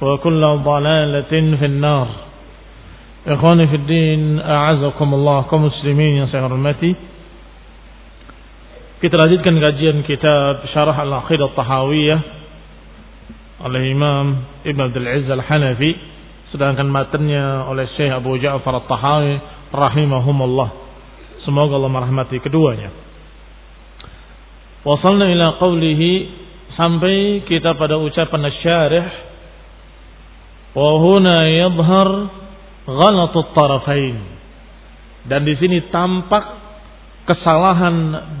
وكل ضلالة في النار إخواني في الدين أعزكم الله كمسلمين yang saya hormati Kita lanjutkan kajian kitab Syarah Al-Aqidah Tahawiyah oleh Imam Ibn Abdul Aziz Al-Hanafi sedangkan matanya oleh Syekh Abu Ja'far At-Tahawi rahimahumullah. Semoga Allah merahmati keduanya. Wasalna ila qawlihi sampai kita pada ucapan syarih wa huna yadhhar ghalatu tarafain. Dan di sini tampak kesalahan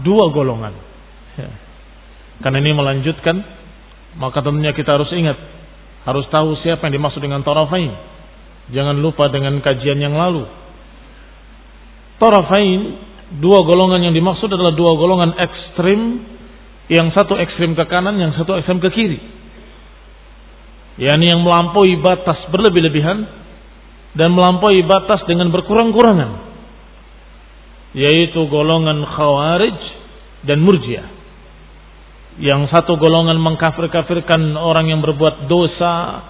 dua golongan. Ya. Karena ini melanjutkan maka tentunya kita harus ingat, harus tahu siapa yang dimaksud dengan tarafain. Jangan lupa dengan kajian yang lalu. Tarafain, dua golongan yang dimaksud adalah dua golongan ekstrim, yang satu ekstrim ke kanan, yang satu ekstrim ke kiri. Yani yang melampaui batas berlebih-lebihan dan melampaui batas dengan berkurang-kurangan. Yaitu golongan khawarij dan murjiah yang satu golongan mengkafir-kafirkan orang yang berbuat dosa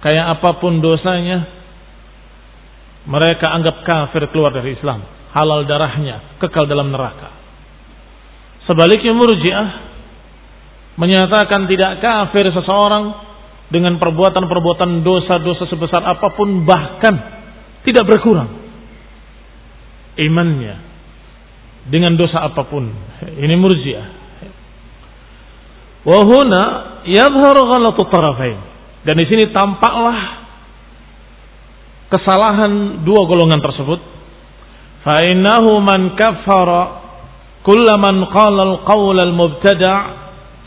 kayak apa pun dosanya mereka anggap kafir keluar dari Islam halal darahnya kekal dalam neraka sebaliknya murjiah menyatakan tidak kafir seseorang dengan perbuatan-perbuatan dosa-dosa sebesar apa pun bahkan tidak berkurang imannya dengan dosa apa pun ini murjiah Wahuna yadhharu ghalatu tarafain. Dan di sini tampaklah kesalahan dua golongan tersebut. Fa innahu man kaffara kullaman qala al-qawl al-mubtada'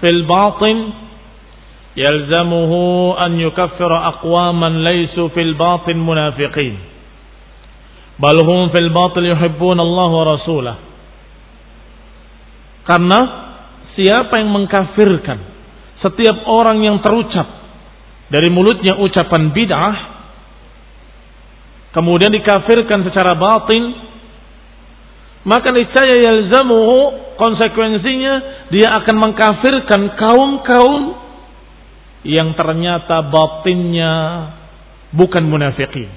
fil batin yalzamuhu an aqwaman laysu fil batin munafiqin. Bal hum fil batil yuhibbun Allah wa rasulah. Karena siapa yang mengkafirkan setiap orang yang terucap dari mulutnya ucapan bid'ah kemudian dikafirkan secara batin maka niscaya yalzamuhu konsekuensinya dia akan mengkafirkan kaum-kaum yang ternyata batinnya bukan munafikin.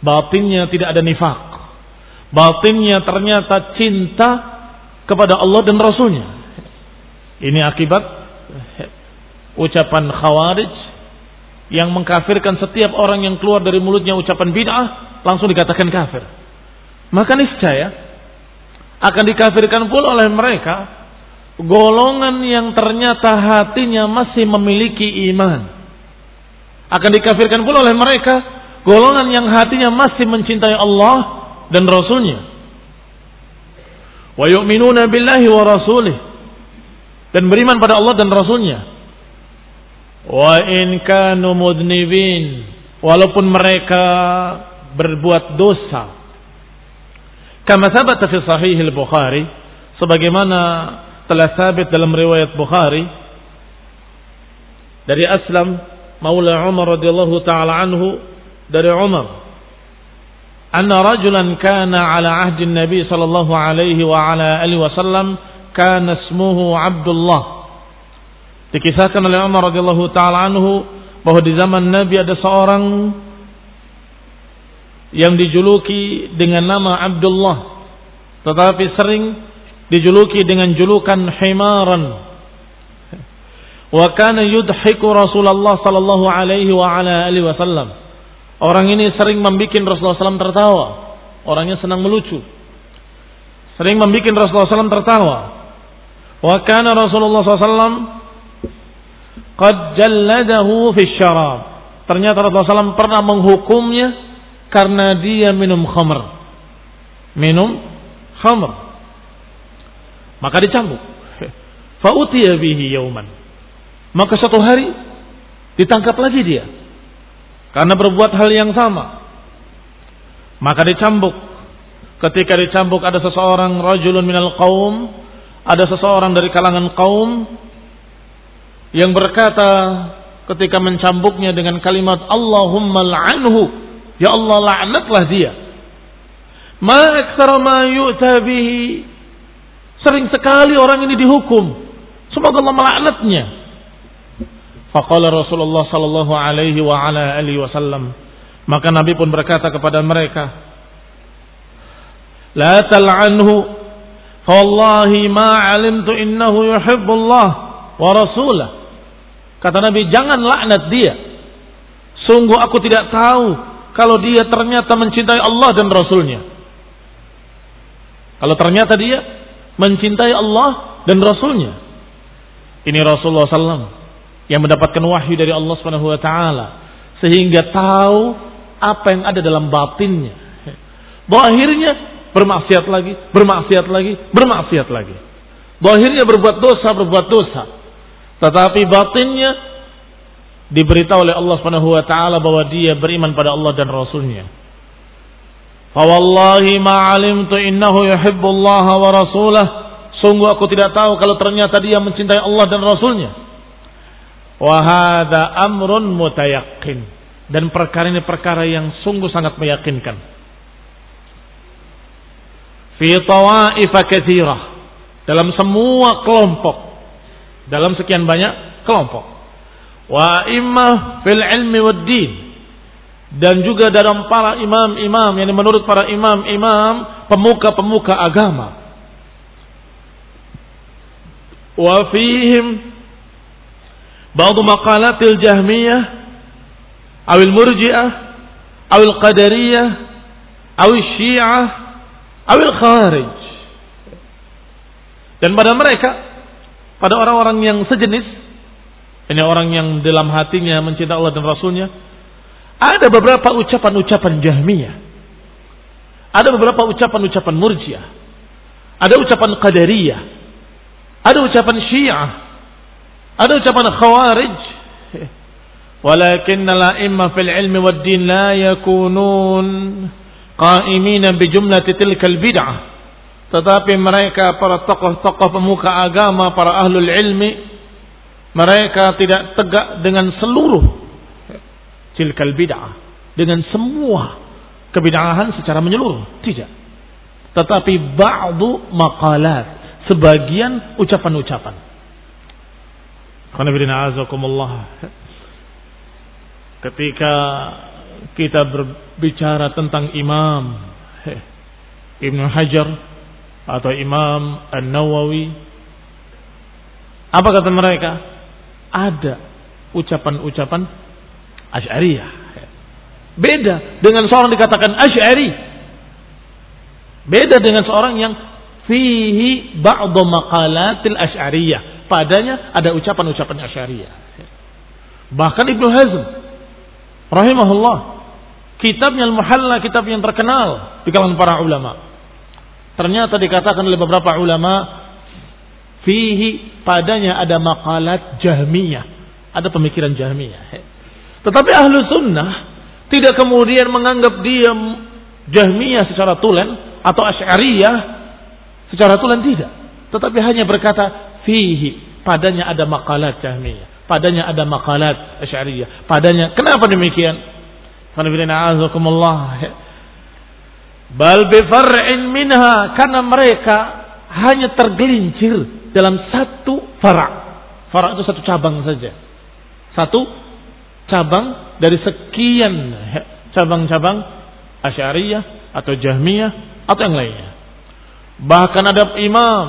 Batinnya tidak ada nifak. Batinnya ternyata cinta kepada Allah dan Rasulnya. Ini akibat ucapan khawarij yang mengkafirkan setiap orang yang keluar dari mulutnya ucapan bid'ah langsung dikatakan kafir. Maka niscaya akan dikafirkan pula oleh mereka golongan yang ternyata hatinya masih memiliki iman. Akan dikafirkan pula oleh mereka golongan yang hatinya masih mencintai Allah dan Rasulnya. Wa yu'minuna billahi wa rasulih. Dan beriman pada Allah dan Rasulnya. Wa in kanu mudnibin. Walaupun mereka berbuat dosa. Kama sabata fi sahih al-Bukhari. Sebagaimana telah sabit dalam riwayat Bukhari dari Aslam Maula Umar radhiyallahu taala anhu dari Umar anna rajulan kana ala ahdi Nabi sallallahu alaihi wa ala alihi wasallam kana ismuhu Abdullah. Dikisahkan oleh Umar radhiyallahu taala anhu bahwa di zaman Nabi ada seorang yang dijuluki dengan nama Abdullah tetapi sering dijuluki dengan julukan himaran. Wa kana yudhiku Rasulullah sallallahu alaihi wa ala alihi wasallam. Orang ini sering membuat Rasulullah SAW tertawa. Orangnya senang melucu. Sering membuat Rasulullah SAW tertawa. Wa kana Rasulullah SAW qad jalladahu fi syarab. Ternyata Rasulullah SAW pernah menghukumnya karena dia minum khamr. Minum khamr maka dicambuk. Fa'utiya bihi yauman. Maka suatu hari ditangkap lagi dia. Karena berbuat hal yang sama. Maka dicambuk. Ketika dicambuk ada seseorang rajulun minal qaum, ada seseorang dari kalangan kaum yang berkata ketika mencambuknya dengan kalimat Allahumma la'anhu, ya Allah laknatlah dia. Ma aktsara ma yu'ta bihi Sering sekali orang ini dihukum. Semoga Allah melaknatnya. Faqala Rasulullah sallallahu alaihi wa ala alihi wasallam. Maka Nabi pun berkata kepada mereka, "La tal'anhu, wallahi ma 'alimtu innahu yuhibbullah wa rasulah." Kata Nabi, "Jangan laknat dia. Sungguh aku tidak tahu kalau dia ternyata mencintai Allah dan Rasulnya." Kalau ternyata dia mencintai Allah dan Rasulnya. Ini Rasulullah SAW yang mendapatkan wahyu dari Allah Subhanahu Wa Taala sehingga tahu apa yang ada dalam batinnya. Bahirnya bermaksiat lagi, bermaksiat lagi, bermaksiat lagi. Bahirnya berbuat dosa, berbuat dosa. Tetapi batinnya diberitahu oleh Allah Subhanahu wa taala bahwa dia beriman pada Allah dan Rasulnya. Fawallahi ma alimtu innahu yuhibbullaha wa rasulah. Sungguh aku tidak tahu kalau ternyata dia mencintai Allah dan Rasulnya. Wa hadha amrun mutayaqqin. Dan perkara ini perkara yang sungguh sangat meyakinkan. Fi tawaifa kathirah. Dalam semua kelompok. Dalam sekian banyak kelompok. Wa imma fil ilmi wad din dan juga dalam para imam-imam yang menurut para imam-imam pemuka-pemuka agama. Wa fihim ba'd maqalatil jahmiyah awil murji'ah awil qadariyah awil syiah awil kharij. Dan pada mereka pada orang-orang yang sejenis ini orang yang dalam hatinya mencintai Allah dan Rasulnya ada beberapa ucapan-ucapan Jahmiyah. Ada beberapa ucapan-ucapan Murjiah. Ada ucapan Qadariyah. Ada ucapan Syiah. Ada ucapan Khawarij. Walakin al-a'imma fil ilmi wad din la yakunun qa'imina bi jumlati tilkal bid'ah. Tetapi mereka para tokoh-tokoh pemuka agama, para ahlul ilmi, mereka tidak tegak dengan seluruh tilkal bid'ah. Dengan semua kebid'ahan secara menyeluruh. Tidak. Tetapi ba'du maqalat. Sebagian ucapan-ucapan. Ketika kita berbicara tentang imam Ibn Hajar atau Imam An-Nawawi apa kata mereka? Ada ucapan-ucapan Asy'ariyah. Beda dengan seorang dikatakan Asy'ari. Beda dengan seorang yang fihi ba'dhu maqalatil Asy'ariyah. Padanya ada ucapan-ucapan Asy'ariyah. Bahkan Ibnu Hazm rahimahullah kitabnya Al-Muhalla kitab yang terkenal di kalangan para ulama. Ternyata dikatakan oleh beberapa ulama fihi padanya ada makalat jahmiyah, ada pemikiran jahmiyah. Tetapi ahlu sunnah tidak kemudian menganggap dia jahmiyah secara tulen atau asyariyah secara tulen tidak. Tetapi hanya berkata fihi padanya ada makalat jahmiyah, padanya ada makalat asyariyah, padanya kenapa demikian? Bal minha karena mereka hanya tergelincir dalam satu farak. Farak itu satu cabang saja. Satu cabang dari sekian cabang-cabang Asy'ariyah atau Jahmiyah atau yang lainnya. Bahkan ada imam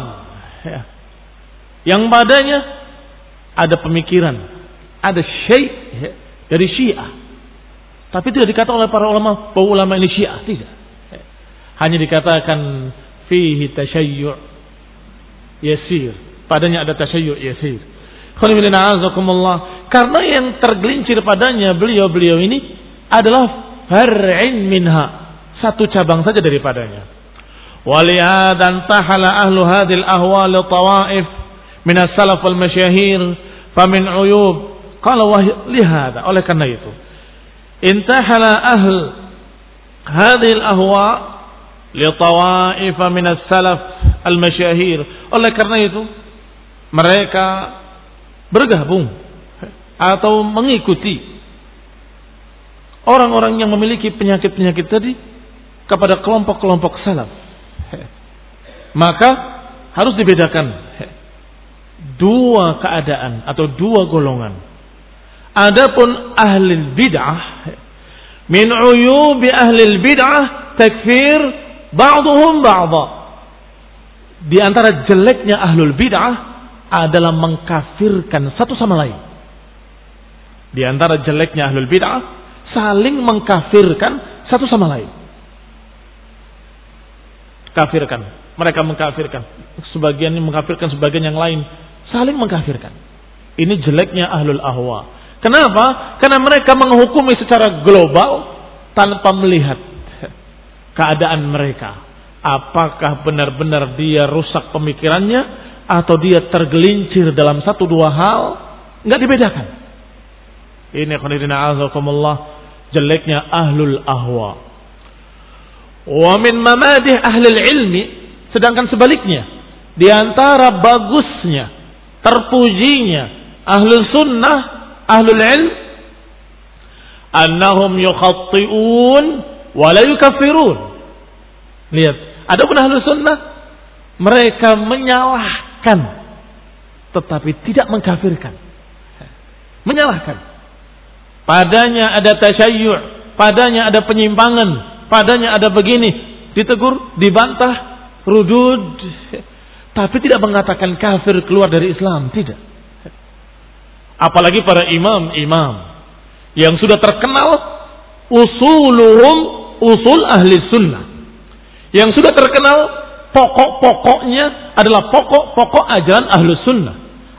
yang padanya ada pemikiran, ada syekh dari Syiah tapi tidak dikatakan oleh para ulama bahwa ulama ini syiah. Tidak. Hanya dikatakan fihi tasyayyu' yasir. Padanya ada tasyayyu' yasir. Karena yang tergelincir padanya beliau-beliau ini adalah far'in minha. Satu cabang saja daripadanya. Walihadan tahala ahlu hadil ahwal tawaif min as-salaf wal masyahir famin uyub qala lihada oleh karena itu intahala ahl hadhil ahwa li tawaif min as-salaf al-masyahir oleh karena itu mereka bergabung atau mengikuti orang-orang yang memiliki penyakit-penyakit tadi kepada kelompok-kelompok salaf maka harus dibedakan dua keadaan atau dua golongan Adapun ahli bid'ah min uyubi ahli bid'ah takfir ba'dhum ba'dha. Di antara jeleknya ahlul bid'ah adalah mengkafirkan satu sama lain. Di antara jeleknya ahlul bid'ah saling mengkafirkan satu sama lain. Kafirkan. Mereka mengkafirkan. Sebagian mengkafirkan sebagian yang lain. Saling mengkafirkan. Ini jeleknya ahlul ahwa. Kenapa? Karena mereka menghukumi secara global tanpa melihat keadaan mereka. Apakah benar-benar dia rusak pemikirannya atau dia tergelincir dalam satu dua hal? Enggak dibedakan. Ini khonidina azakumullah jeleknya ahlul ahwa. Wa min mamadih ahlul ilmi sedangkan sebaliknya di antara bagusnya terpujinya ahlul sunnah ahlul ilm annahum yukhatti'un wa la yukaffirun. Lihat, adapun ahlus sunnah mereka menyalahkan tetapi tidak mengkafirkan. Menyalahkan. Padanya ada tasyayyu', padanya ada penyimpangan, padanya ada begini, ditegur, dibantah, rudud, tapi tidak mengatakan kafir keluar dari Islam, tidak. Apalagi para imam-imam yang sudah terkenal usuluhum usul ahli sunnah. Yang sudah terkenal pokok-pokoknya adalah pokok-pokok ajaran ahli sunnah.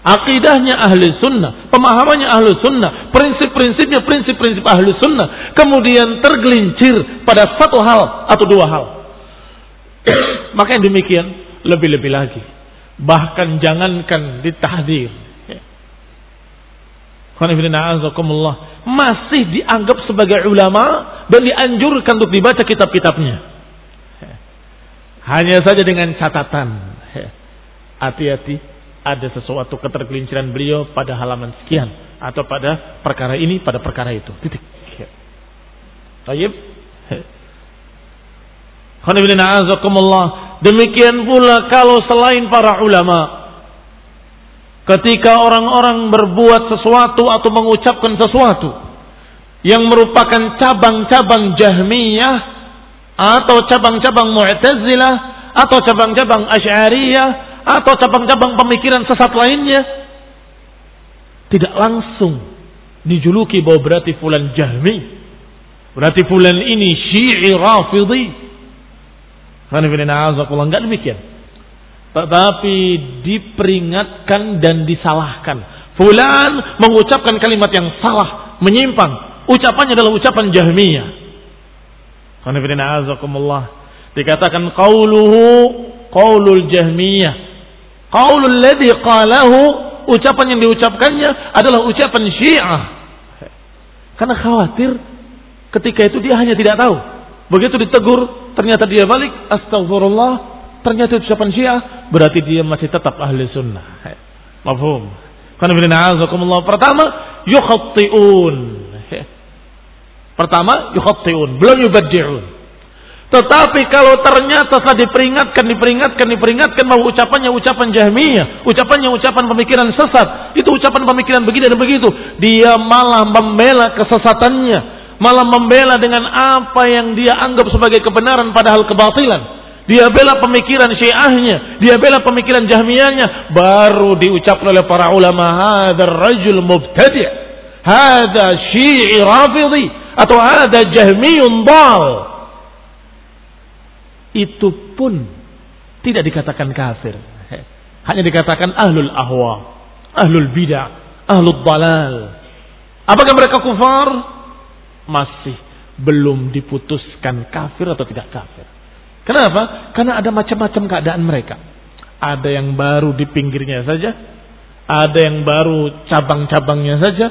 Akidahnya ahli sunnah, pemahamannya ahli sunnah, prinsip-prinsipnya prinsip-prinsip ahli sunnah. Kemudian tergelincir pada satu hal atau dua hal. Maka yang demikian lebih-lebih lagi. Bahkan jangankan ditahdir masih dianggap sebagai ulama dan dianjurkan untuk dibaca kitab-kitabnya. Hanya saja dengan catatan. Hati-hati ada sesuatu ketergelinciran beliau pada halaman sekian atau pada perkara ini pada perkara itu. Titik. Tayyib. Demikian pula kalau selain para ulama ketika orang-orang berbuat sesuatu atau mengucapkan sesuatu yang merupakan cabang-cabang Jahmiyah atau cabang-cabang Mu'tazilah atau cabang-cabang Asy'ariyah atau cabang-cabang pemikiran sesat lainnya tidak langsung dijuluki bahwa berarti fulan Jahmi berarti fulan ini Syi'i Rafidhi enggak demikian tetapi diperingatkan dan disalahkan. Fulan mengucapkan kalimat yang salah, menyimpang. Ucapannya adalah ucapan Jahmiyah. Dikatakan qauluhu qaulul Jahmiyah. Qaulul ladzi qalahu ucapan yang diucapkannya adalah ucapan Syiah. Karena khawatir ketika itu dia hanya tidak tahu. Begitu ditegur, ternyata dia balik, astagfirullah, ternyata ucapan Syiah, berarti dia masih tetap ahli sunnah. Mafhum. Pertama, yukhatti'un. Pertama, yukhatti'un. Belum yubaddi'un. Tetapi kalau ternyata setelah diperingatkan, diperingatkan, diperingatkan bahwa ucapannya ucapan jahmiyah, ucapannya ucapan pemikiran sesat, itu ucapan pemikiran begini dan begitu, dia malah membela kesesatannya, malah membela dengan apa yang dia anggap sebagai kebenaran padahal kebatilan. Dia bela pemikiran syiahnya. Dia bela pemikiran jahmiyahnya. Baru diucapkan oleh para ulama. Hadar rajul mubtadi' Hada syi'i rafidhi. Atau hada jahmiyun dal. Itu pun tidak dikatakan kafir. Hanya dikatakan ahlul ahwa. Ahlul bid'ah. Ahlul dalal. Apakah mereka kufar? Masih belum diputuskan kafir atau tidak kafir. Kenapa? Karena ada macam-macam keadaan mereka. Ada yang baru di pinggirnya saja, ada yang baru cabang-cabangnya saja,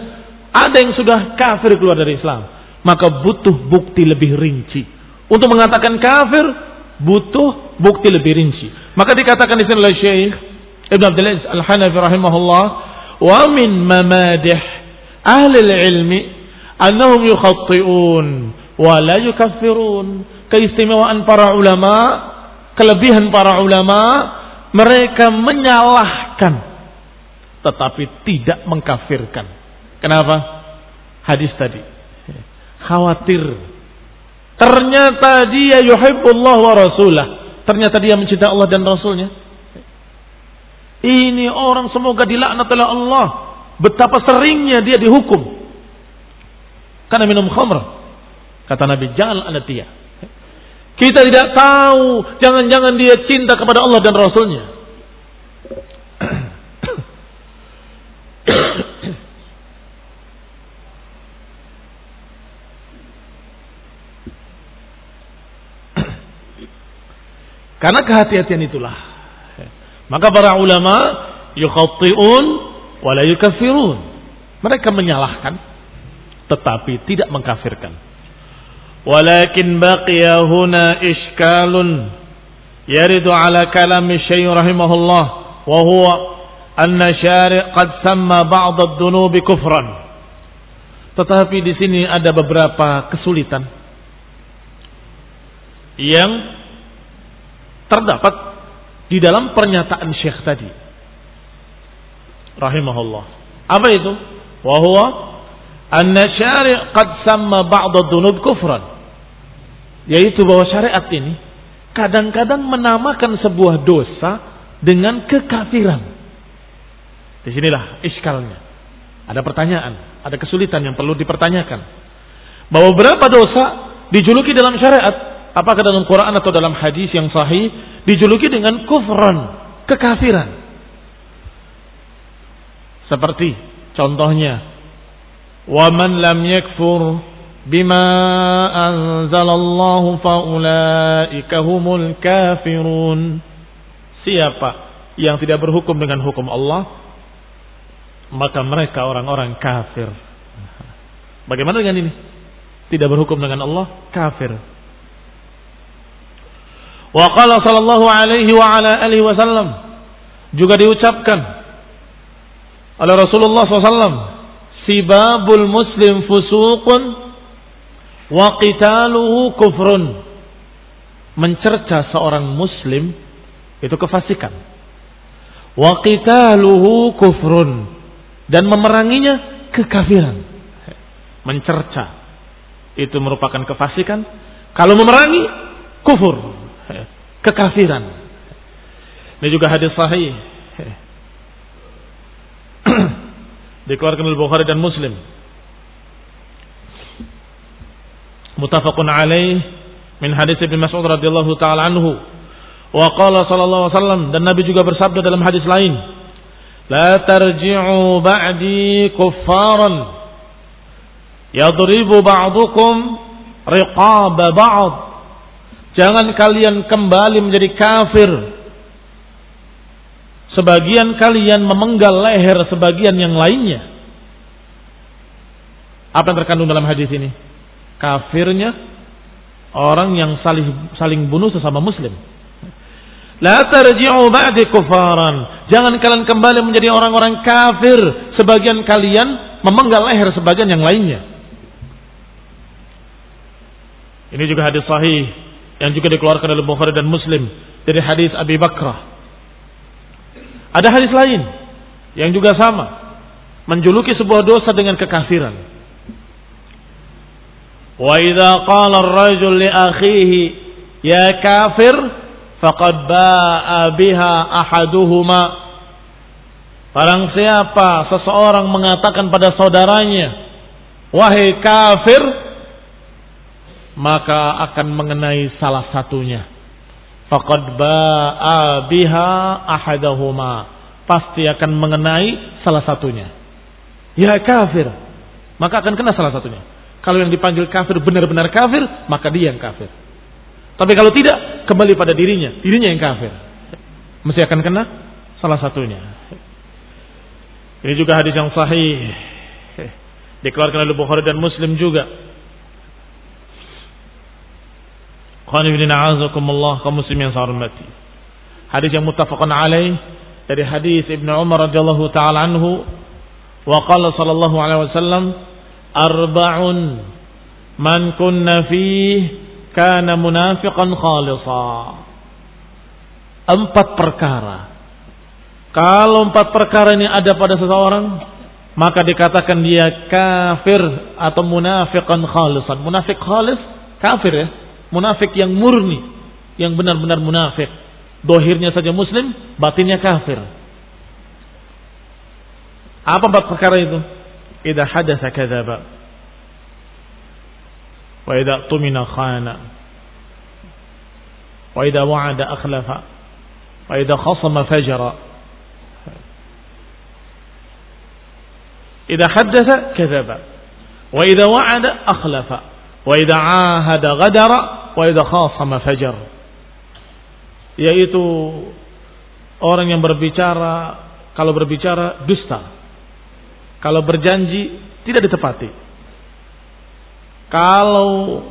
ada yang sudah kafir keluar dari Islam. Maka butuh bukti lebih rinci. Untuk mengatakan kafir, butuh bukti lebih rinci. Maka dikatakan di sini oleh Syekh Ibn Abdul Aziz Al-Hanafi rahimahullah, "Wa min mamadih ahli ilmi annahum yukhatti'un wa la yukaffirun." keistimewaan para ulama, kelebihan para ulama, mereka menyalahkan tetapi tidak mengkafirkan. Kenapa? Hadis tadi. Khawatir. Ternyata dia yuhibbullah wa rasulah. Ternyata dia mencintai Allah dan Rasulnya. Ini orang semoga dilaknat oleh Allah. Betapa seringnya dia dihukum. Karena minum khamr. Kata Nabi, jangan anda dia. Kita tidak tahu, jangan-jangan dia cinta kepada Allah dan Rasulnya. Karena kehati-hatian itulah. Maka para ulama yukhatti'un wala yukafirun. Mereka menyalahkan tetapi tidak mengkafirkan. Walakin baqiya huna iskalun yaridu ala kalam syai rahimahullah wa huwa anna syari' qad samma ba'd ad-dunubi kufran. Tetapi di sini ada beberapa kesulitan yang terdapat di dalam pernyataan Syekh tadi rahimahullah apa itu wa huwa anna syari' qad samma ba'd ad-dhunub kufran yaitu bahwa syariat ini kadang-kadang menamakan sebuah dosa dengan kekafiran. Di sinilah iskalnya. Ada pertanyaan, ada kesulitan yang perlu dipertanyakan. Bahwa berapa dosa dijuluki dalam syariat, apakah dalam Quran atau dalam hadis yang sahih dijuluki dengan kufran, kekafiran. Seperti contohnya, "Waman lam yakfur bima anzalallahu faulaika kafirun." Siapa yang tidak berhukum dengan hukum Allah, maka mereka orang-orang kafir. Bagaimana dengan ini? Tidak berhukum dengan Allah, kafir. Wa qala sallallahu alaihi wa ala alihi wasallam juga diucapkan oleh Rasulullah SAW sibabul muslim fusuqun wa qitaluhu kufrun. Mencerca seorang muslim itu kefasikan. Wa qitaluhu kufrun. Dan memeranginya kekafiran. Mencerca itu merupakan kefasikan. Kalau memerangi kufur kekafiran. Ini juga hadis sahih. Dikeluarkan oleh Bukhari dan Muslim. Muttafaqun alaih min hadis Ibnu Mas'ud radhiyallahu taala anhu. Wa qala sallallahu alaihi wasallam dan Nabi juga bersabda dalam hadis lain la tarji'u ba'di kuffaran Yadribu ba'dukum riqaba ba'd. Jangan kalian kembali menjadi kafir. Sebagian kalian memenggal leher sebagian yang lainnya. Apa yang terkandung dalam hadis ini? Kafirnya orang yang saling saling bunuh sesama muslim. La tarji'u ba'di kufaran. Jangan kalian kembali menjadi orang-orang kafir. Sebagian kalian memenggal leher sebagian yang lainnya. Ini juga hadis sahih yang juga dikeluarkan oleh Bukhari dan Muslim dari hadis Abi Bakrah. Ada hadis lain yang juga sama menjuluki sebuah dosa dengan kekafiran. Wa idza qala ar-rajul li akhihi ya kafir faqad ba'a biha ahaduhuma Barang siapa seseorang mengatakan pada saudaranya wahai kafir maka akan mengenai salah satunya faqad ba'a biha ahadahuma pasti akan mengenai salah satunya ya kafir maka akan kena salah satunya kalau yang dipanggil kafir benar-benar kafir maka dia yang kafir tapi kalau tidak, kembali pada dirinya. Dirinya yang kafir. Mesti akan kena salah satunya. Ini juga hadis yang sahih. Dikeluarkan oleh Bukhari dan Muslim juga. Qani bin a'azakumullah kaum muslim yang saya hormati. Hadis yang muttafaqun alaih dari hadis Ibnu Umar radhiyallahu taala anhu wa qala sallallahu alaihi wasallam arba'un man kunna fihi kana munafiqan khalisa. Empat perkara. Kalau empat perkara ini ada pada seseorang, maka dikatakan dia kafir atau munafiqan khalisan. Munafik khalis, kafir ya munafik yang murni, yang benar-benar munafik. Dohirnya saja muslim, batinnya kafir. Apa empat perkara itu? Idza hadatsa kadzaba. Wa idza tumina khana. Wa idza wa'ada akhlafa. Wa idza khasama fajara. Idza haddatsa kadzaba. Wa idza wa'ada akhlafa. Wa idza ahada ghadara wa idza khasama fajar. Yaitu orang yang berbicara kalau berbicara dusta. Kalau berjanji tidak ditepati. Kalau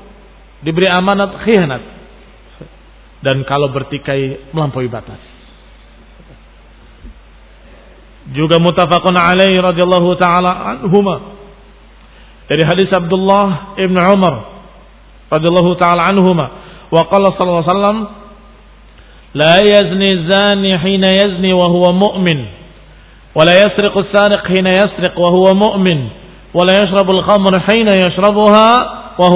diberi amanat khianat. Dan kalau bertikai melampaui batas. Juga mutafakun alaihi radhiyallahu taala anhumah dari hadis Abdullah Ibn Umar radhiyallahu taala anhuma. Wa qala sallallahu alaihi wasallam la yazni zani hina yazni wa huwa mu'min. Wa la yasriqu sariq hina yasriq wa huwa mu'min. Wa la yashrabu al-khamra hina yashrabuha wa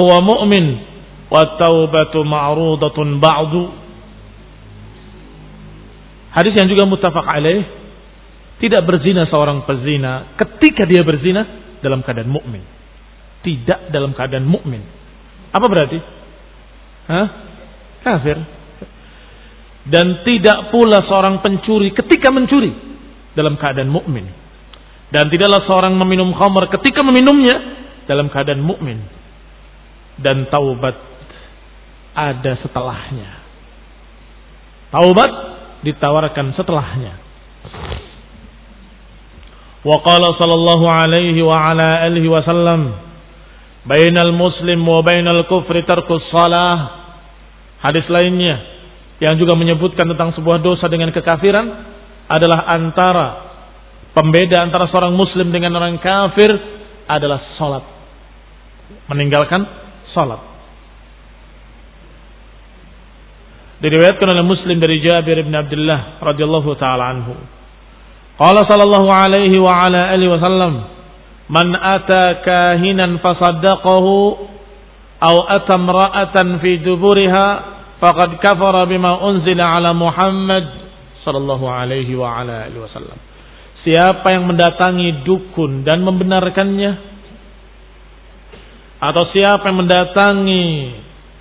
Hadis yang juga muttafaq alaih tidak berzina seorang pezina ketika dia berzina dalam keadaan mukmin. Tidak dalam keadaan mukmin. Apa berarti? Hah? Kafir. Dan tidak pula seorang pencuri ketika mencuri dalam keadaan mukmin. Dan tidaklah seorang meminum khamr ketika meminumnya dalam keadaan mukmin. Dan taubat ada setelahnya. Taubat ditawarkan setelahnya. Wa qala sallallahu alaihi wa ala alihi wasallam bainal muslim wa bainal kufri tarkus salah. Hadis lainnya yang juga menyebutkan tentang sebuah dosa dengan kekafiran adalah antara Pembeda antara seorang muslim dengan orang kafir adalah sholat. Meninggalkan sholat. Diriwayatkan oleh Muslim dari Jabir bin Abdullah radhiyallahu taala anhu. Qala sallallahu alaihi wa ala alihi wasallam, "Man ata kahinan fasaddaqahu aw ata imra'atan fi duburiha faqad kafara bima unzila ala Muhammad sallallahu alaihi wa ala alihi wasallam." Siapa yang mendatangi dukun dan membenarkannya atau siapa yang mendatangi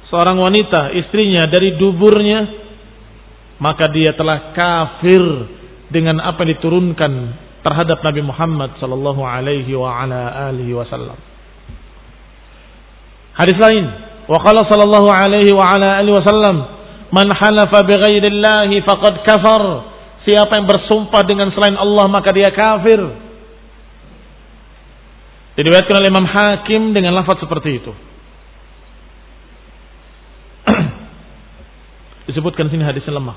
seorang wanita istrinya dari duburnya maka dia telah kafir dengan apa yang diturunkan terhadap Nabi Muhammad sallallahu alaihi wa ala alihi wasallam. Hadis lain, wa qala sallallahu alaihi wa ala alihi wasallam, "Man halafa bighairillahi faqad kafar." Siapa yang bersumpah dengan selain Allah maka dia kafir. Diriwayatkan oleh Imam Hakim dengan lafaz seperti itu. Disebutkan sini hadisnya lemah.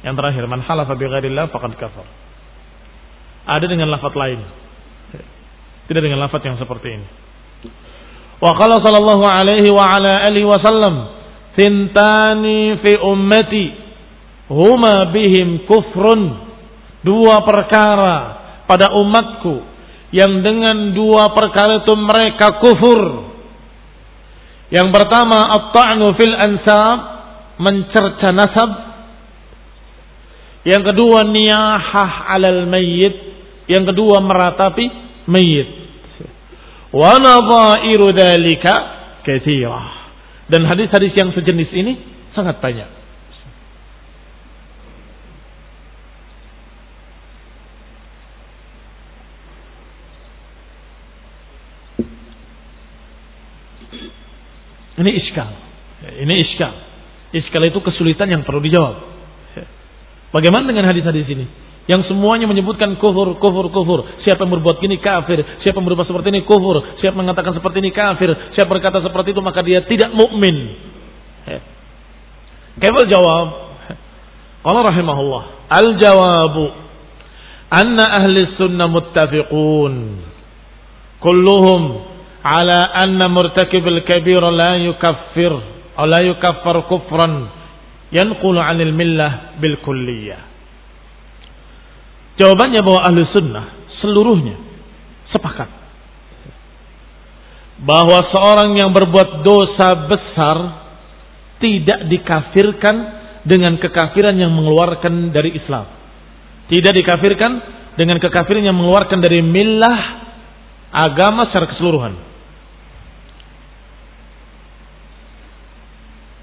Yang terakhir, man halafa bighairillah faqad kafar. Ada dengan lafaz lain. Tidak dengan lafaz yang seperti ini. Wa qala sallallahu alaihi wa ala alihi wasallam, "Tintani fi ummati huma bihim kufrun." Dua perkara pada umatku yang dengan dua perkara itu mereka kufur. Yang pertama at-ta'nu fil ansab, mencerca nasab. Yang kedua niyahah 'alal mayyit, yang kedua meratapi mayit. Wa nadha'iru dzalika. Dan hadis-hadis yang sejenis ini sangat banyak. Ini iskal. Ini iskal. Iskal itu kesulitan yang perlu dijawab. Bagaimana dengan hadis-hadis ini? yang semuanya menyebutkan kufur, kufur, kufur. Siapa yang berbuat gini kafir, siapa yang berbuat seperti ini kufur, siapa yang mengatakan seperti ini kafir, siapa berkata seperti itu maka dia tidak mukmin. Kebal jawab, kalau rahimahullah, al jawabu anna ahli sunnah muttafiqun. Kulluhum ala anna murtakib al kabir la yukaffir la yukaffar kufran. Yanqulu anil millah bil kulliyah. Jawabannya bahwa ahli sunnah seluruhnya sepakat bahwa seorang yang berbuat dosa besar tidak dikafirkan dengan kekafiran yang mengeluarkan dari Islam. Tidak dikafirkan dengan kekafiran yang mengeluarkan dari millah agama secara keseluruhan.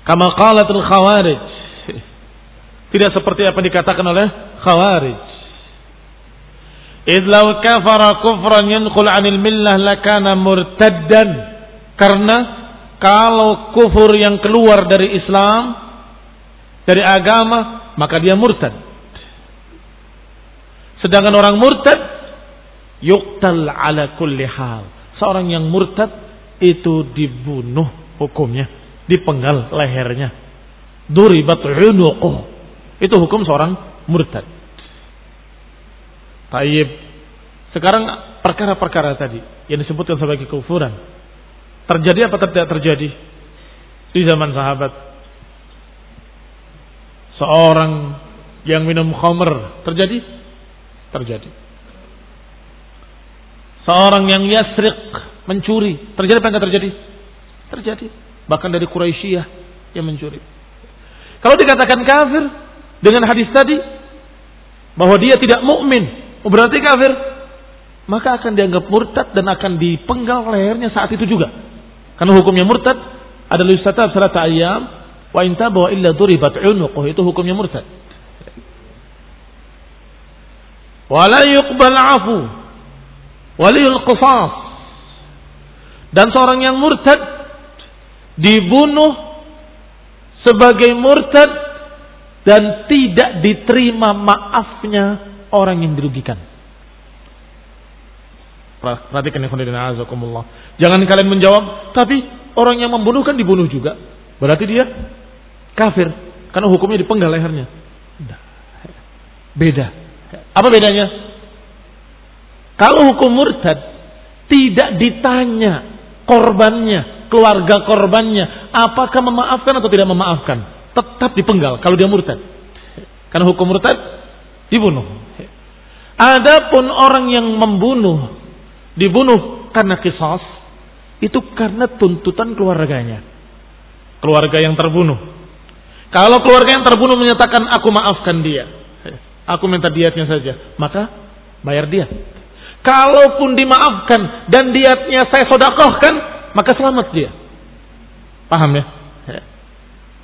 Kama qalatul khawarij. Tidak seperti apa yang dikatakan oleh khawarij. Idlau kafara kufran yanqul anil millah lakana murtaddan. Karena kalau kufur yang keluar dari Islam, dari agama, maka dia murtad. Sedangkan orang murtad, yuktal ala kulli hal. Seorang yang murtad itu dibunuh hukumnya dipenggal lehernya. Duribat unuquh. Itu hukum seorang murtad. Taib. Sekarang perkara-perkara tadi yang disebutkan sebagai kufuran. Terjadi apa tidak terjadi? Di zaman sahabat. Seorang yang minum khamr terjadi? Terjadi. Seorang yang yasriq mencuri terjadi apa enggak terjadi? Terjadi bahkan dari Quraisyah yang mencuri. Kalau dikatakan kafir dengan hadis tadi bahwa dia tidak mukmin, oh berarti kafir, maka akan dianggap murtad dan akan dipenggal lehernya saat itu juga. Karena hukumnya murtad adalah yustatab salat ayam wa inta bahwa illa duribat unuquh itu hukumnya murtad. Wala yuqbal afu waliyul qisas. Dan seorang yang murtad dibunuh sebagai murtad dan tidak diterima maafnya orang yang dirugikan. Perhatikan ya azakumullah. Jangan kalian menjawab, tapi orang yang membunuh kan dibunuh juga. Berarti dia kafir karena hukumnya dipenggal lehernya. Beda. Apa bedanya? Kalau hukum murtad tidak ditanya korbannya, keluarga korbannya, apakah memaafkan atau tidak memaafkan? Tetap dipenggal kalau dia murtad. Karena hukum murtad dibunuh. Adapun orang yang membunuh dibunuh karena kisos itu karena tuntutan keluarganya. Keluarga yang terbunuh. Kalau keluarga yang terbunuh menyatakan aku maafkan dia, aku minta diatnya saja, maka bayar dia. Kalaupun dimaafkan dan diatnya saya sodakohkan, maka selamat dia. Paham ya?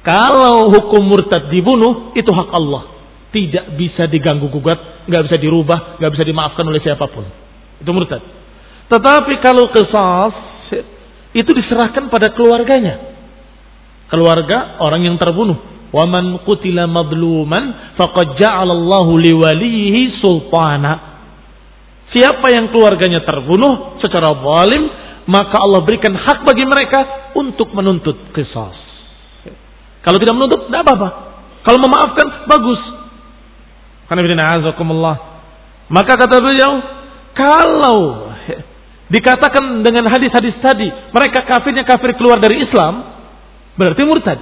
Kalau hukum murtad dibunuh, itu hak Allah. Tidak bisa diganggu gugat, nggak bisa dirubah, nggak bisa dimaafkan oleh siapa pun. Itu murtad. Tetapi kalau kesas, itu diserahkan pada keluarganya. Keluarga orang yang terbunuh. Wa man qutila madluman faqad ja'alallahu liwalihi sultana. Siapa yang keluarganya terbunuh secara zalim, maka Allah berikan hak bagi mereka untuk menuntut kisah. Kalau tidak menuntut, tidak apa-apa. Kalau memaafkan, bagus. Maka kata beliau, kalau dikatakan dengan hadis-hadis tadi, mereka kafirnya kafir keluar dari Islam, berarti murtad.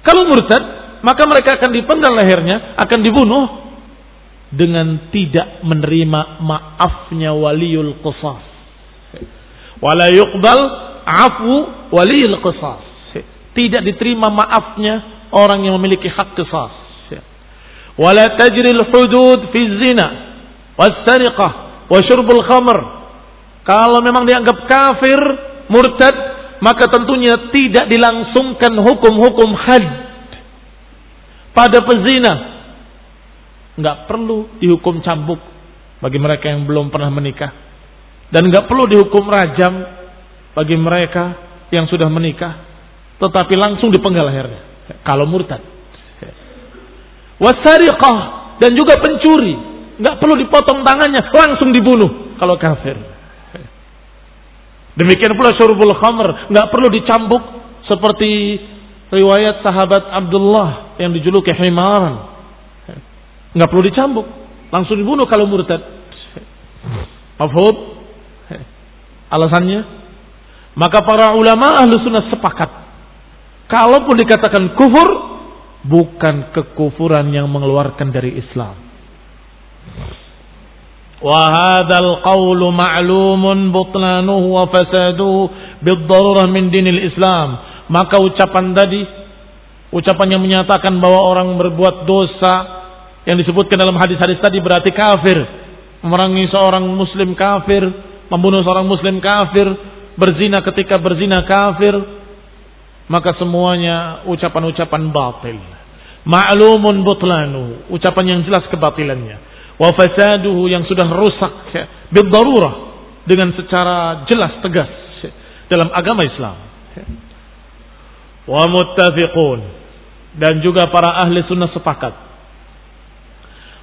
Kalau murtad, maka mereka akan dipenggal lehernya, akan dibunuh dengan tidak menerima maafnya waliul qisas. Wala yuqbal afu waliul qisas. Tidak diterima maafnya orang yang memiliki hak qisas. Tajril hudud fi zina was-sariqah wa syurbul khamr. Kalau memang dianggap kafir, murtad, maka tentunya tidak dilangsungkan hukum-hukum had. Pada pezina nggak perlu dihukum cambuk bagi mereka yang belum pernah menikah. Dan nggak perlu dihukum rajam bagi mereka yang sudah menikah tetapi langsung dipenggal lehernya kalau murtad wasariqah dan juga pencuri nggak perlu dipotong tangannya langsung dibunuh kalau kafir demikian pula syurbul khamr nggak perlu dicambuk seperti riwayat sahabat Abdullah yang dijuluki himaran nggak perlu dicambuk, langsung dibunuh kalau murtad. Mafhum? Alasannya? Maka para ulama ahlu sunnah sepakat. Kalaupun dikatakan kufur, bukan kekufuran yang mengeluarkan dari Islam. Qawlu ma'lumun butlanuhu wa fasaduhu bid-darurah min dinil Islam. Maka ucapan tadi, ucapan yang menyatakan bahwa orang berbuat dosa yang disebutkan dalam hadis-hadis tadi berarti kafir. Memerangi seorang muslim kafir, membunuh seorang muslim kafir, berzina ketika berzina kafir, maka semuanya ucapan-ucapan batil. Ma'lumun butlanu, ucapan yang jelas kebatilannya. Wa fasaduhu yang sudah rusak ya, bidarurah dengan secara jelas tegas ya, dalam agama Islam. Ya. Wa muttafiqun dan juga para ahli sunnah sepakat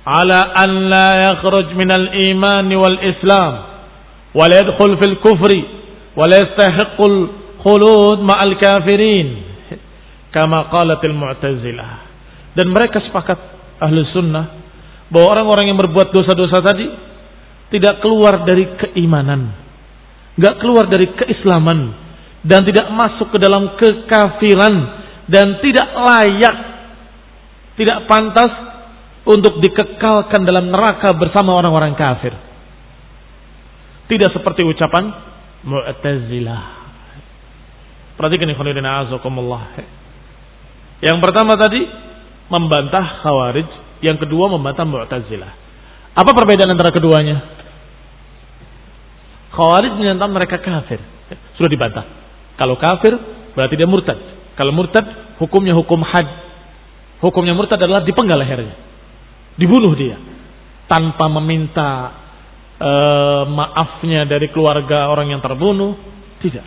ala an la yakhruj minal iman wal islam wa la yadkhul fil kufri wa la yastahiqqul khulud ma'al kafirin. Kama qalatil mu'tazilah dan mereka sepakat ahlu sunnah bahwa orang-orang yang berbuat dosa-dosa tadi tidak keluar dari keimanan nggak keluar dari keislaman dan tidak masuk ke dalam kekafiran dan tidak layak tidak pantas untuk dikekalkan dalam neraka bersama orang-orang kafir. Tidak seperti ucapan mu'tazilah Perhatikan ikhwan azakumullah. Yang pertama tadi membantah Khawarij, yang kedua membantah Mu'tazilah. Apa perbedaan antara keduanya? Khawarij menyatakan mereka kafir. Sudah dibantah. Kalau kafir berarti dia murtad. Kalau murtad hukumnya hukum had. Hukumnya murtad adalah dipenggal lehernya dibunuh dia tanpa meminta e, maafnya dari keluarga orang yang terbunuh tidak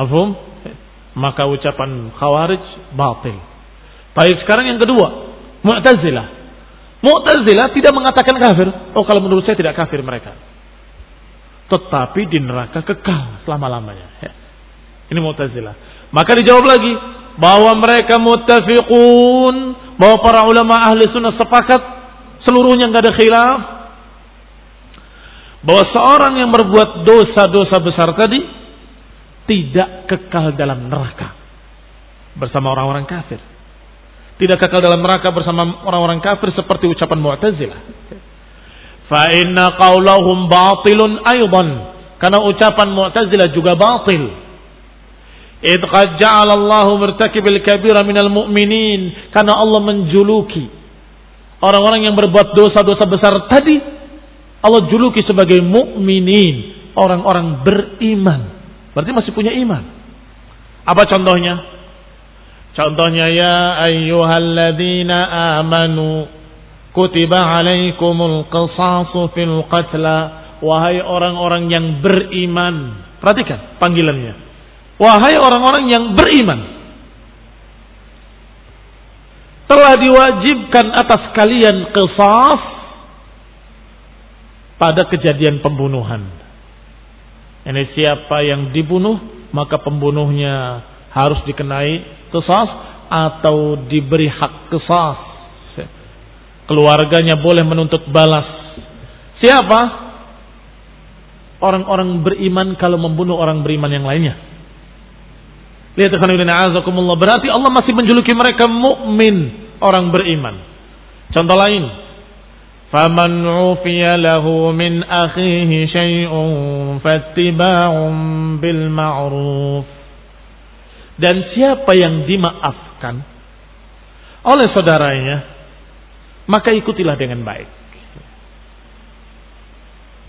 Afum? maka ucapan khawarij batil. Baik sekarang yang kedua. Mu'tazilah. Mu'tazilah tidak mengatakan kafir. Oh kalau menurut saya tidak kafir mereka. Tetapi di neraka kekal selama-lamanya. Ini Mu'tazilah. Maka dijawab lagi. Bahwa mereka mutafiqun. Bahwa para ulama ahli sunnah sepakat. Seluruhnya nggak ada khilaf. Bahwa seorang yang berbuat dosa-dosa besar tadi tidak kekal dalam neraka bersama orang-orang kafir. Tidak kekal dalam neraka bersama orang-orang kafir seperti ucapan Mu'tazilah. Fa inna qaulahum batilun aydan. Karena ucapan Mu'tazilah juga batil. Idh qad ja'ala Allahu murtakibil kabira minal mu'minin karena Allah menjuluki orang-orang yang berbuat dosa-dosa besar tadi Allah juluki sebagai mukminin, orang-orang beriman. Berarti masih punya iman. Apa contohnya? Contohnya ya ayyuhalladzina amanu kutiba alaikumul qisasu fil qatla wahai orang-orang yang beriman Perhatikan panggilannya. Wahai orang-orang yang beriman. Telah diwajibkan atas kalian qisas pada kejadian pembunuhan. Ini siapa yang dibunuh, maka pembunuhnya harus dikenai qisas atau diberi hak qisas. Keluarganya boleh menuntut balas. Siapa? orang-orang beriman kalau membunuh orang beriman yang lainnya. Lihat azakumullah berarti Allah masih menjuluki mereka mukmin, orang beriman. Contoh lain, ufiya lahu min akhihi syai'un fattiba'un bil ma'ruf. Dan siapa yang dimaafkan oleh saudaranya, maka ikutilah dengan baik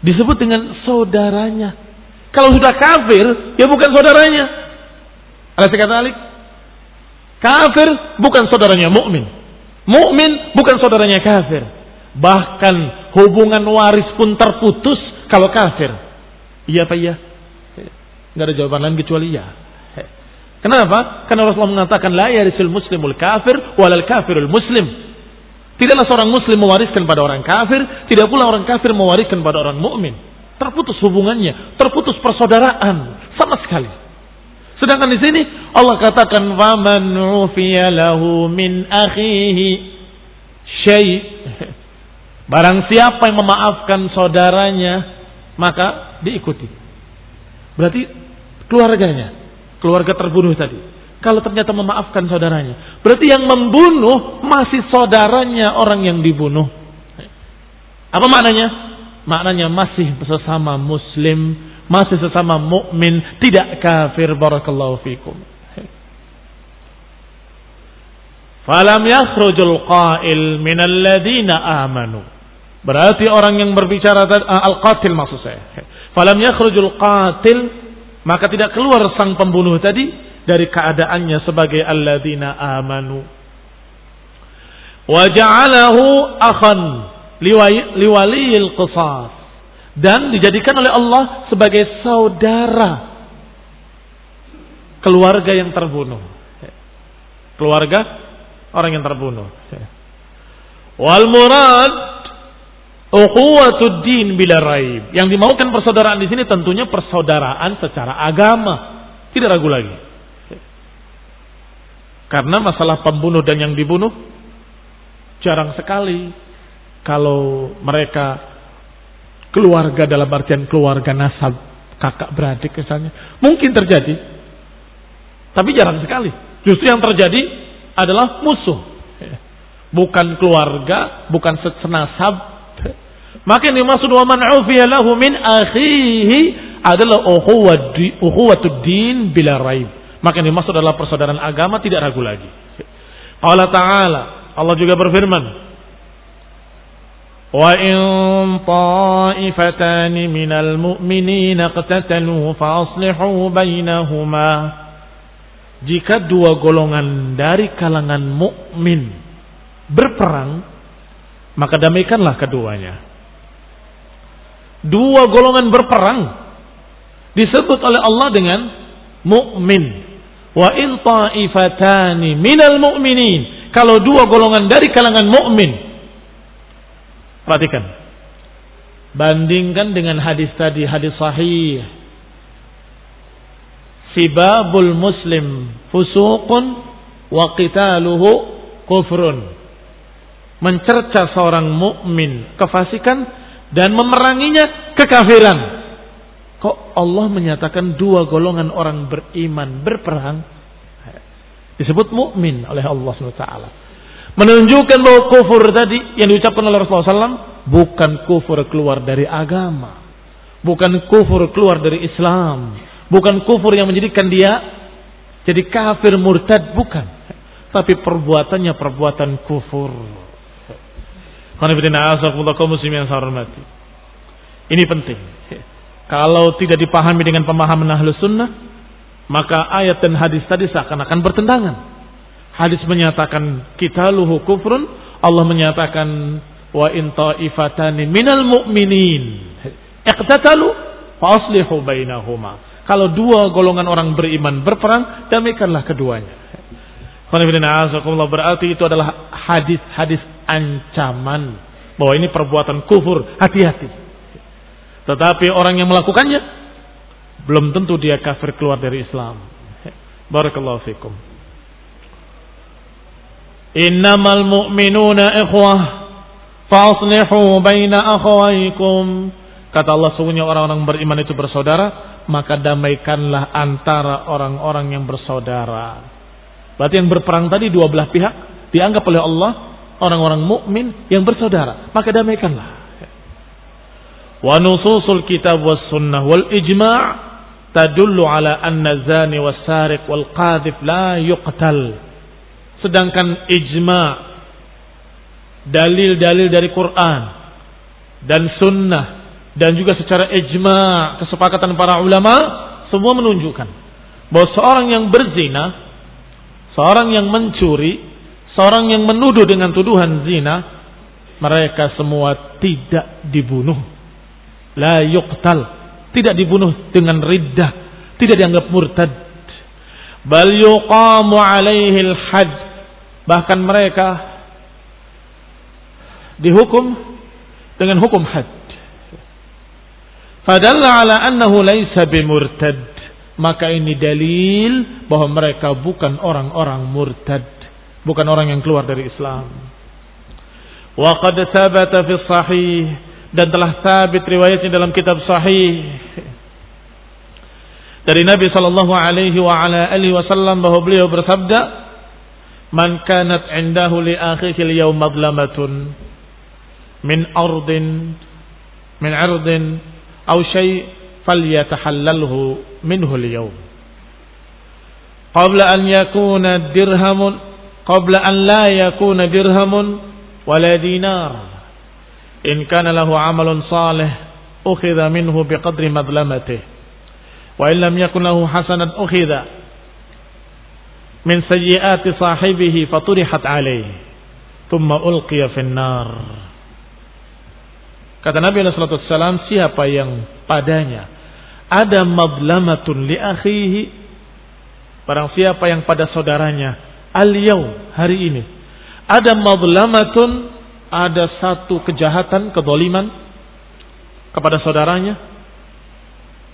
disebut dengan saudaranya. Kalau sudah kafir, ya bukan saudaranya. Alas kata Alik. Kafir bukan saudaranya mukmin. Mukmin bukan saudaranya kafir. Bahkan hubungan waris pun terputus kalau kafir. Iya apa iya? Enggak ada jawaban lain kecuali iya. Kenapa? Karena Rasulullah mengatakan la yarisul muslimul kafir walal kafirul muslim. Tidaklah seorang muslim mewariskan pada orang kafir, tidak pula orang kafir mewariskan pada orang mukmin. Terputus hubungannya, terputus persaudaraan sama sekali. Sedangkan di sini Allah katakan faman min akhihi syai' Barang siapa yang memaafkan saudaranya, maka diikuti. Berarti keluarganya, keluarga terbunuh tadi kalau ternyata memaafkan saudaranya. Berarti yang membunuh masih saudaranya orang yang dibunuh. Apa maknanya? Maknanya masih sesama muslim, masih sesama mukmin, tidak kafir barakallahu fikum. Falam yakhrujul qail minal ladina amanu. Berarti orang yang berbicara al-qatil maksud saya. Falam yakhrujul qatil maka tidak keluar sang pembunuh tadi dari keadaannya sebagai alladzina amanu. Wa ja'alahu akhan liwaliyil qisas dan dijadikan oleh Allah sebagai saudara keluarga yang terbunuh. Keluarga orang yang terbunuh. Wal murad ukhuwatud din bila raib. Yang dimaukan persaudaraan di sini tentunya persaudaraan secara agama. Tidak ragu lagi. Karena masalah pembunuh dan yang dibunuh jarang sekali kalau mereka keluarga dalam artian keluarga nasab kakak beradik misalnya mungkin terjadi tapi jarang sekali justru yang terjadi adalah musuh bukan keluarga bukan senasab maka yang dimaksud wa man ufiya lahu min akhihi adalah ukhuwatud din bila raib maka yang dimaksud adalah persaudaraan agama tidak ragu lagi. Allah Ta'ala, Allah juga berfirman, Wa in ta'ifatan minal mu'minina qatatalu fa aslihu bainahuma. Jika dua golongan dari kalangan mukmin berperang, maka damaikanlah keduanya. Dua golongan berperang disebut oleh Allah dengan mukmin Wa in ta'ifatani minal mu'minin. Kalau dua golongan dari kalangan mukmin. Perhatikan. Bandingkan dengan hadis tadi, hadis sahih. Sibabul muslim fusuqun wa qitaluhu kufrun. Mencerca seorang mukmin kefasikan dan memeranginya kekafiran. Kok Allah menyatakan dua golongan orang beriman berperang? Disebut mukmin oleh Allah SWT. Menunjukkan bahwa kufur tadi yang diucapkan oleh Rasulullah SAW bukan kufur keluar dari agama. Bukan kufur keluar dari Islam. Bukan kufur yang menjadikan dia jadi kafir murtad. Bukan. Tapi perbuatannya perbuatan kufur. Ini penting. Kalau tidak dipahami dengan pemahaman ahlu sunnah, maka ayat dan hadis tadi seakan-akan bertentangan. Hadis menyatakan kita luhu kufrun, Allah menyatakan wa in ta'ifatani minal mu'minin iqtatalu fa aslihu bainahuma. Kalau dua golongan orang beriman berperang, damaikanlah keduanya. Berarti itu adalah hadis-hadis ancaman bahwa ini perbuatan kufur, hati-hati. Tetapi orang yang melakukannya belum tentu dia kafir keluar dari Islam. Barakallahu fikum. Innamal mu'minuna ikhwah fa'aslihu baina akhawaikum. Kata Allah sungguhnya orang-orang beriman itu bersaudara, maka damaikanlah antara orang-orang yang bersaudara. Berarti yang berperang tadi dua belah pihak dianggap oleh Allah orang-orang mukmin yang bersaudara, maka damaikanlah. Wa nususul kitab was sunnah wal ijma' tadullu ala anna zani was sariq wal qadhif la yuqtal Sedangkan ijma dalil-dalil dari Quran dan sunnah dan juga secara ijma kesepakatan para ulama semua menunjukkan bahwa seorang yang berzina, seorang yang mencuri, seorang yang menuduh dengan tuduhan zina, mereka semua tidak dibunuh. La yuqtal, tidak dibunuh dengan riddah, tidak dianggap murtad. Bal yuqamu alaihi al-hajj Bahkan mereka dihukum dengan hukum had. Fadalla ala annahu laisa bimurtad. Maka ini dalil bahwa mereka bukan orang-orang murtad. Bukan orang yang keluar dari Islam. Wa qad thabata fi sahih. Dan telah sabit riwayatnya dalam kitab sahih. Dari Nabi sallallahu alaihi wa ala alihi wasallam bahwa beliau bersabda, man kanat indahu li akhihi al-yawm madlamatun min ardin min ardin aw shay falyatahallalhu minhu al-yawm qabla an yakuna dirhamun qabla an la yakuna dirhamun wala dinar in kana lahu amalun salih ukhidha minhu biqadri madlamatihi wa in lam yakun lahu hasanat ukhidha min sayyiati sahibihi faturihat alaih thumma ulqiya finnar kata Nabi sallallahu alaihi wasallam siapa yang padanya ada madlamatun li akhihi barang siapa yang pada saudaranya al hari ini ada madlamatun ada satu kejahatan kedoliman kepada saudaranya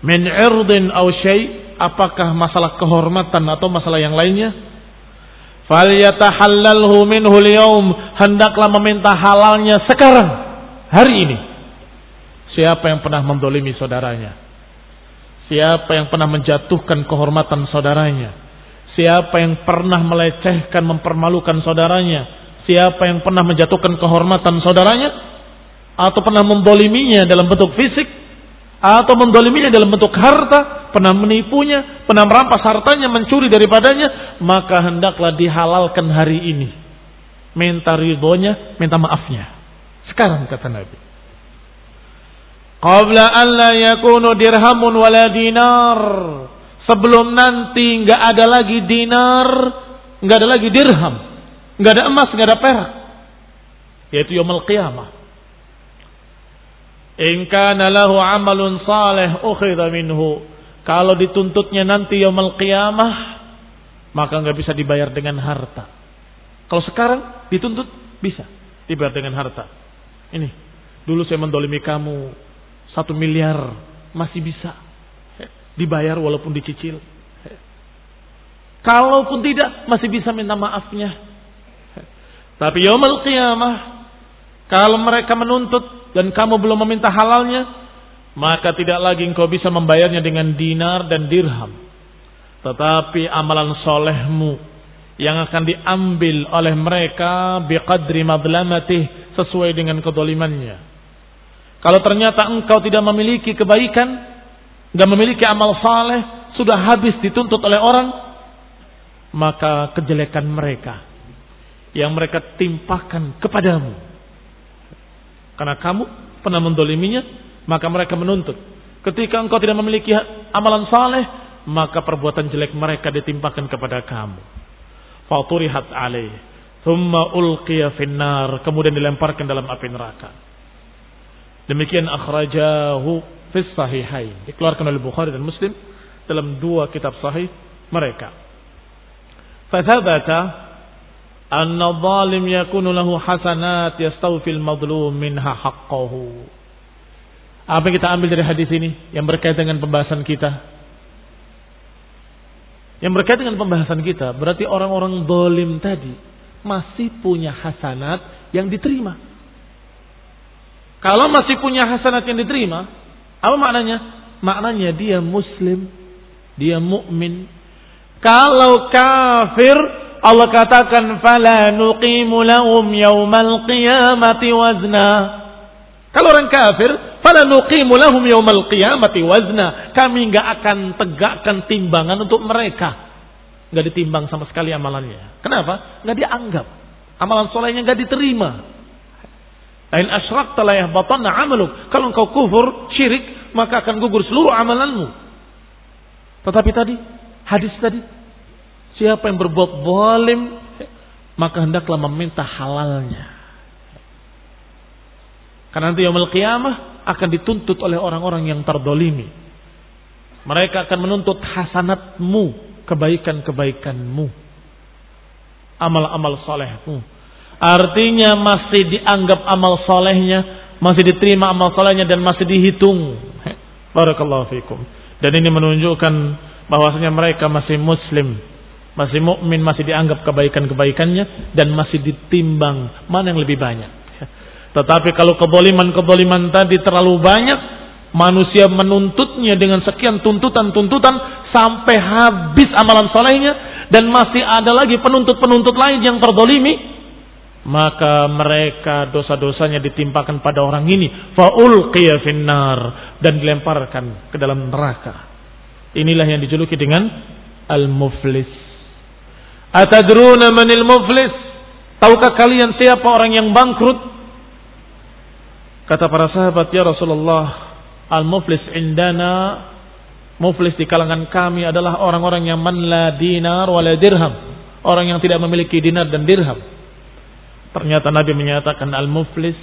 min irdin aw syai' apakah masalah kehormatan atau masalah yang lainnya? Falyatahallalhu minhu al hendaklah meminta halalnya sekarang, hari ini. Siapa yang pernah mendolimi saudaranya? Siapa yang pernah menjatuhkan kehormatan saudaranya? Siapa yang pernah melecehkan, mempermalukan saudaranya? Siapa yang pernah menjatuhkan kehormatan saudaranya? Atau pernah mendoliminya dalam bentuk fisik? Atau mendoliminya dalam bentuk harta? pernah menipunya, pernah merampas hartanya, mencuri daripadanya, maka hendaklah dihalalkan hari ini. Minta ridhonya, minta maafnya. Sekarang kata Nabi. Qabla an la yakunu dirhamun wala dinar. Sebelum nanti nggak ada lagi dinar, nggak ada lagi dirham, nggak ada emas, nggak ada perak. Yaitu yaumul qiyamah. In kana lahu amalun salih ukhidha minhu kalau dituntutnya nanti yaumul qiyamah, maka nggak bisa dibayar dengan harta. Kalau sekarang dituntut bisa dibayar dengan harta. Ini dulu saya mendolimi kamu satu miliar masih bisa dibayar walaupun dicicil. Kalaupun tidak masih bisa minta maafnya. Tapi yaumul qiyamah kalau mereka menuntut dan kamu belum meminta halalnya, maka tidak lagi engkau bisa membayarnya dengan dinar dan dirham. Tetapi amalan solehmu yang akan diambil oleh mereka biqadri madlamatih sesuai dengan kedolimannya. Kalau ternyata engkau tidak memiliki kebaikan, nggak memiliki amal saleh, sudah habis dituntut oleh orang, maka kejelekan mereka yang mereka timpakan kepadamu. Karena kamu pernah mendoliminya, maka mereka menuntut. Ketika engkau tidak memiliki amalan saleh, maka perbuatan jelek mereka ditimpakan kepada kamu. Faturihat alaih. Thumma ulqiya finnar. Kemudian dilemparkan dalam api neraka. Demikian akhrajahu fis sahihain. Dikeluarkan oleh Bukhari dan Muslim dalam dua kitab sahih mereka. Fathabata anna zalim yakunu lahu hasanat yastawfil madlum minha haqqahu. Apa yang kita ambil dari hadis ini yang berkaitan dengan pembahasan kita? Yang berkaitan dengan pembahasan kita, berarti orang-orang dolim tadi masih punya hasanat yang diterima. Kalau masih punya hasanat yang diterima, apa maknanya? Maknanya dia muslim, dia mukmin. Kalau kafir, Allah katakan fala nuqimu lahum yaumal qiyamati wazna. Kalau orang kafir, fala nuqimu lahum yaumal qiyamati wazna. Kami enggak akan tegakkan timbangan untuk mereka. Enggak ditimbang sama sekali amalannya. Kenapa? Enggak dianggap. Amalan solehnya enggak diterima. Lain asyrak telah yahbatanna amaluk. Kalau engkau kufur, syirik, maka akan gugur seluruh amalanmu. Tetapi tadi, hadis tadi, siapa yang berbuat zalim, maka hendaklah meminta halalnya. Karena nanti yaumul qiyamah akan dituntut oleh orang-orang yang terdolimi. Mereka akan menuntut hasanatmu, kebaikan-kebaikanmu. Amal-amal solehmu. Artinya masih dianggap amal solehnya, masih diterima amal solehnya dan masih dihitung. Barakallahu fikum. Dan ini menunjukkan bahwasanya mereka masih muslim, masih mukmin, masih dianggap kebaikan-kebaikannya dan masih ditimbang mana yang lebih banyak. Tetapi kalau keboliman-keboliman tadi terlalu banyak, manusia menuntutnya dengan sekian tuntutan-tuntutan sampai habis amalan solehnya dan masih ada lagi penuntut-penuntut lain yang terdolimi, maka mereka dosa-dosanya ditimpakan pada orang ini, faul finnar dan dilemparkan ke dalam neraka. Inilah yang dijuluki dengan al-muflis. Atadruna manil muflis? Tahukah kalian siapa orang yang bangkrut? Kata para sahabat, ya Rasulullah, al-muflis indana, muflis di kalangan kami adalah orang-orang yang man la dinar wa dirham. Orang yang tidak memiliki dinar dan dirham. Ternyata Nabi menyatakan al-muflis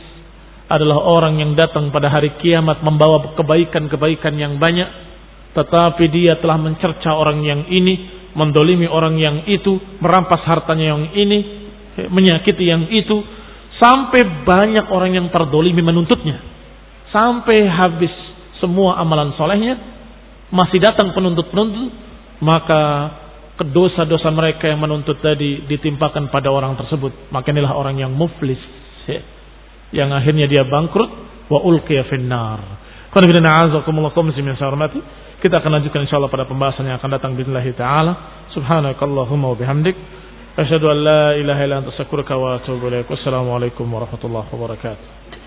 adalah orang yang datang pada hari kiamat membawa kebaikan-kebaikan yang banyak. Tetapi dia telah mencerca orang yang ini, mendolimi orang yang itu, merampas hartanya yang ini, menyakiti yang itu, Sampai banyak orang yang terdolimi menuntutnya. Sampai habis semua amalan solehnya. Masih datang penuntut-penuntut. Maka Kedosa-dosa mereka yang menuntut tadi ditimpakan pada orang tersebut. Maka inilah orang yang muflis. Ya. Yang akhirnya dia bangkrut. Wa ulqiya finnar. Kita akan lanjutkan insya Allah pada pembahasan yang akan datang billahi ta'ala. Subhanakallahumma wa bihamdik. Asyadu an la ilaha ila wa atubu alaikum. Wassalamualaikum warahmatullahi wabarakatuh.